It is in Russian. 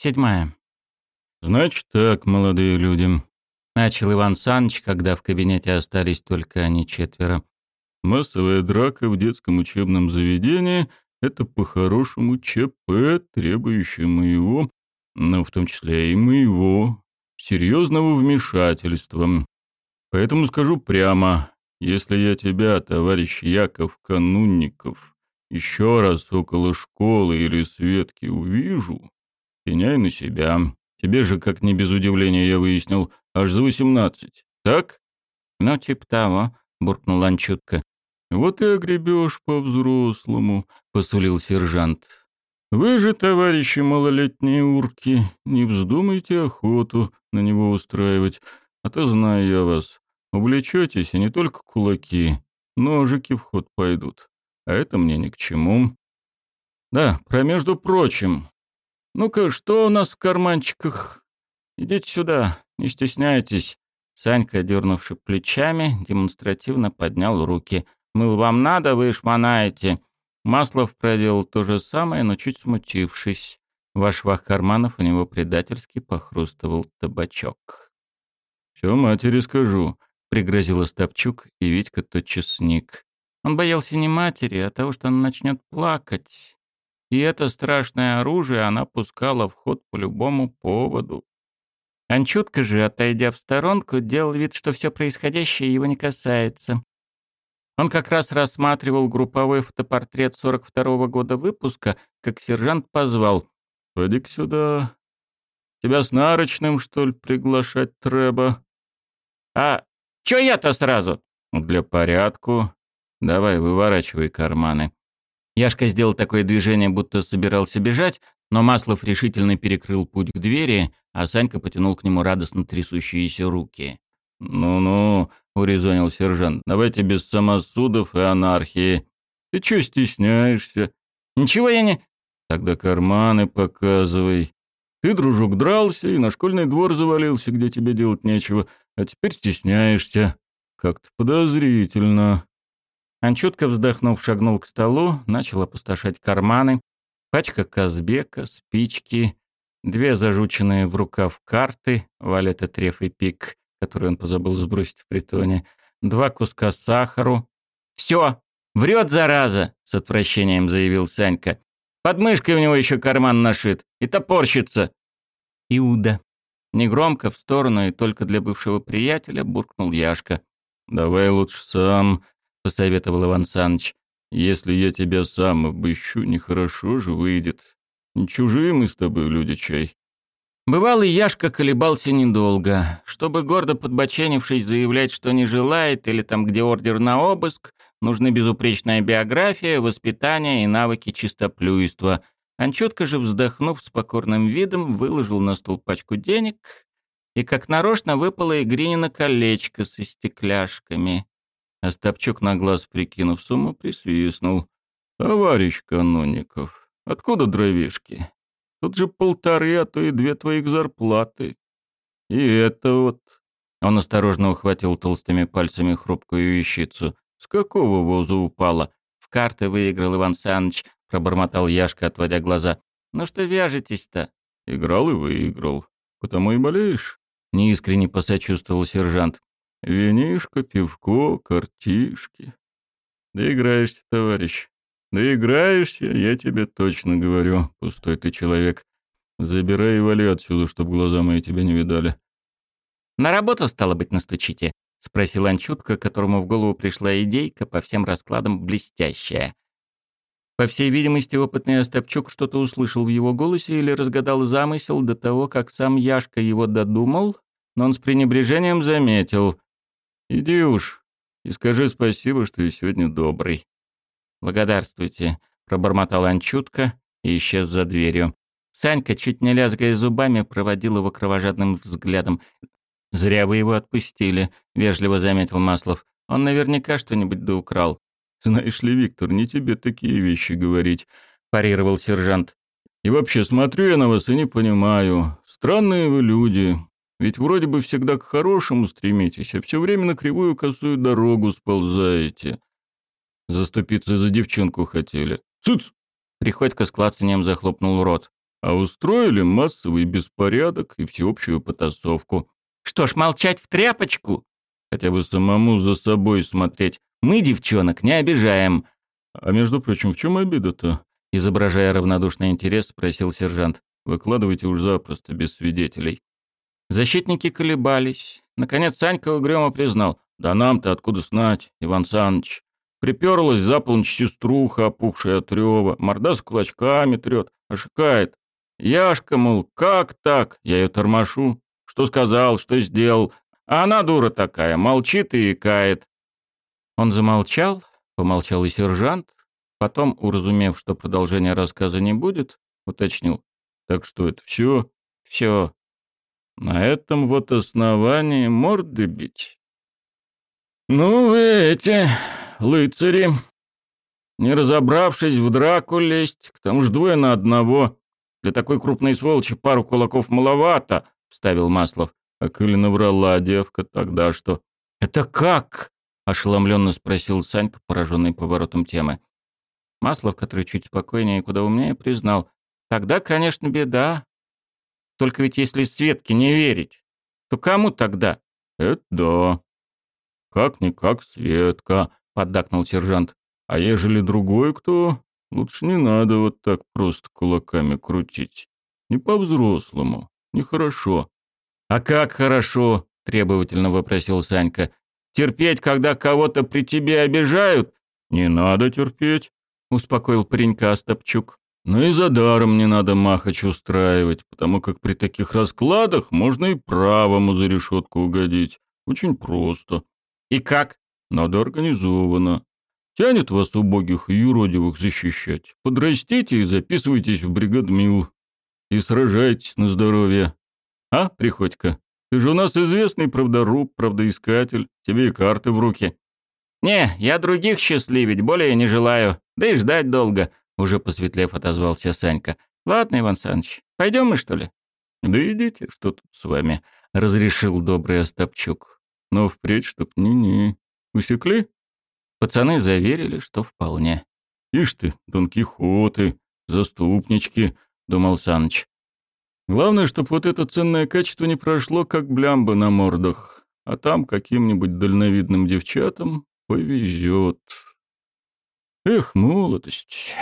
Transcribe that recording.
Седьмая. «Значит так, молодые люди», — начал Иван Саныч, когда в кабинете остались только они четверо. «Массовая драка в детском учебном заведении — это по-хорошему ЧП, требующее моего, ну, в том числе и моего, серьезного вмешательства. Поэтому скажу прямо, если я тебя, товарищ Яков Канунников, еще раз около школы или Светки увижу, пеняй на себя. Тебе же, как не без удивления я выяснил, аж за восемнадцать, так? Ну, типа того, буркнул Анчутка. Вот и огребешь по-взрослому, посулил сержант. Вы же, товарищи малолетние урки, не вздумайте охоту на него устраивать, а то знаю я вас. Увлечетесь, и не только кулаки, ножики в ход пойдут. А это мне ни к чему. Да, про между прочим. Ну-ка, что у нас в карманчиках? Идите сюда, не стесняйтесь. Санька, дернувши плечами, демонстративно поднял руки. «Мыл вам надо, вы шмонаете». Маслов проделал то же самое, но чуть смутившись. В швах карманов у него предательски похрустывал табачок. «Все матери скажу», — пригрозил Остапчук, и Витька тотчас сник. Он боялся не матери, а того, что она начнет плакать. И это страшное оружие она пускала в ход по любому поводу. Анчутка же, отойдя в сторонку, делал вид, что все происходящее его не касается. Он как раз рассматривал групповой фотопортрет 42-го года выпуска, как сержант позвал. «Поди-ка сюда. Тебя с нарочным, что ли, приглашать треба?» «А чё я-то сразу?» «Для порядку. Давай, выворачивай карманы». Яшка сделал такое движение, будто собирался бежать, но Маслов решительно перекрыл путь к двери, а Санька потянул к нему радостно трясущиеся руки. «Ну-ну», — урезонил сержант, — «давайте без самосудов и анархии. Ты чё стесняешься?» «Ничего я не...» «Тогда карманы показывай. Ты, дружок, дрался и на школьный двор завалился, где тебе делать нечего, а теперь стесняешься. Как-то подозрительно». Анчутка, вздохнув, шагнул к столу, начал опустошать карманы. Пачка Казбека, спички, две зажученные в рукав карты, валета треф и пик, которые он позабыл сбросить в притоне, два куска сахару. «Все! Врет, зараза!» — с отвращением заявил Санька. «Под мышкой у него еще карман нашит и топорщится!» «Иуда!» Негромко, в сторону и только для бывшего приятеля буркнул Яшка. «Давай лучше сам», — посоветовал Иван Саныч. «Если я тебя сам обыщу, нехорошо же выйдет. Чужие мы с тобой люди чай». Бывалый Яшка колебался недолго. Чтобы гордо подбоченившись заявлять, что не желает, или там, где ордер на обыск, нужны безупречная биография, воспитание и навыки чистоплюйства. Анчутка же, вздохнув с покорным видом, выложил на стол пачку денег, и как нарочно выпало Игринина колечко со стекляшками. Остапчук на глаз прикинув сумму, присвистнул. «Товарищ Канунников, откуда дровишки? Тут же полторы, а то и две твоих зарплаты. И это вот...» Он осторожно ухватил толстыми пальцами хрупкую вещицу. «С какого воза упала?» «В карты выиграл Иван Саныч», — пробормотал Яшка, отводя глаза. «Ну что вяжетесь-то?» «Играл и выиграл. Потому и болеешь?» — неискренне посочувствовал сержант. Винишко, пивко, картишки. Доиграешься, товарищ. Доиграешься, я тебе точно говорю, пустой ты человек. Забирай и вали отсюда, чтоб глаза мои тебя не видали. На работу, стало быть, настучите? — спросил Анчутка, которому в голову пришла идейка по всем раскладам блестящая. По всей видимости, опытный Остапчук что-то услышал в его голосе или разгадал замысел до того, как сам Яшка его додумал, но он с пренебрежением заметил. Иди уж и скажи спасибо, что я сегодня добрый. Благодарствуйте, пробормотал Анчутка и исчез за дверью. Санька, чуть не лязгая зубами, проводил его кровожадным взглядом. «Зря вы его отпустили», — вежливо заметил Маслов. «Он наверняка что-нибудь доукрал». «Знаешь ли, Виктор, не тебе такие вещи говорить», — парировал сержант. «И вообще, смотрю я на вас и не понимаю. Странные вы люди. Ведь вроде бы всегда к хорошему стремитесь, а все время на кривую косую дорогу сползаете. Заступиться за девчонку хотели. Цыц! Приходько с клацанием захлопнул рот. а устроили массовый беспорядок и всеобщую потасовку. Что ж, молчать в тряпочку? Хотя бы самому за собой смотреть. Мы девчонок не обижаем. А между прочим, в чем обида-то? Изображая равнодушный интерес, спросил сержант. Выкладывайте уж запросто, без свидетелей. Защитники колебались. Наконец Санька угрюмо признал. «Да нам-то откуда знать, Иван Саныч? Приперлась за полночь сеструха, опухшая от рева, морда с кулачками трет, ошикает. Яшка, мол, как так? Я ее тормошу. Что сказал, что сделал? А она дура такая, молчит и икает. Он замолчал, помолчал и сержант, потом, уразумев, что продолжения рассказа не будет, уточнил. Так что это все? Все. На этом вот основании морды бить. Ну вы эти, лыцари, не разобравшись в драку лезть, к тому же двое на одного. Для такой крупной сволочи пару кулаков маловато, — вставил Маслов. А коли наврала девка, тогда что? «Это как?» — ошеломленно спросил Санька, пораженный поворотом темы. Маслов, который чуть спокойнее и куда умнее, признал. «Тогда, конечно, беда. Только ведь если Светке не верить, то кому тогда?» «Это да. Как-никак Светка», — поддакнул сержант. «А ежели другой кто, лучше не надо вот так просто кулаками крутить. Не по-взрослому. Нехорошо. «А как хорошо?» — требовательно вопросил Санька. «Терпеть, когда кого-то при тебе обижают?» «Не надо терпеть», — успокоил паренька Остапчук. «Но и за даром не надо махач устраивать, потому как при таких раскладах можно и правому за решетку угодить. Очень просто». «И как?» «Надо организованно. Тянет вас убогих и юродивых защищать. Подрастите и записывайтесь в бригадмил и сражайтесь на здоровье. А, Приходько, ты же у нас известный правдоруб, правдоискатель, тебе и карты в руки». «Не, я других счастливить более не желаю, да и ждать долго», — уже посветлев отозвался Санька. «Ладно, Иван Саныч, пойдем мы, что ли?» «Да идите, что тут с вами», — разрешил добрый Остапчук. «Но впредь, чтоб ни-ни. Усекли?» Пацаны заверили, что вполне. «Ишь ты, Дон Кихоты, заступнички», — думал Саныч. «Главное, чтоб вот это ценное качество не прошло, как блямба на мордах, а там каким-нибудь дальновидным девчатам повезет. Эх, молодость!»